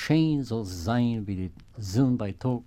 geschehen soll sein, wie die Sohn bei Tag,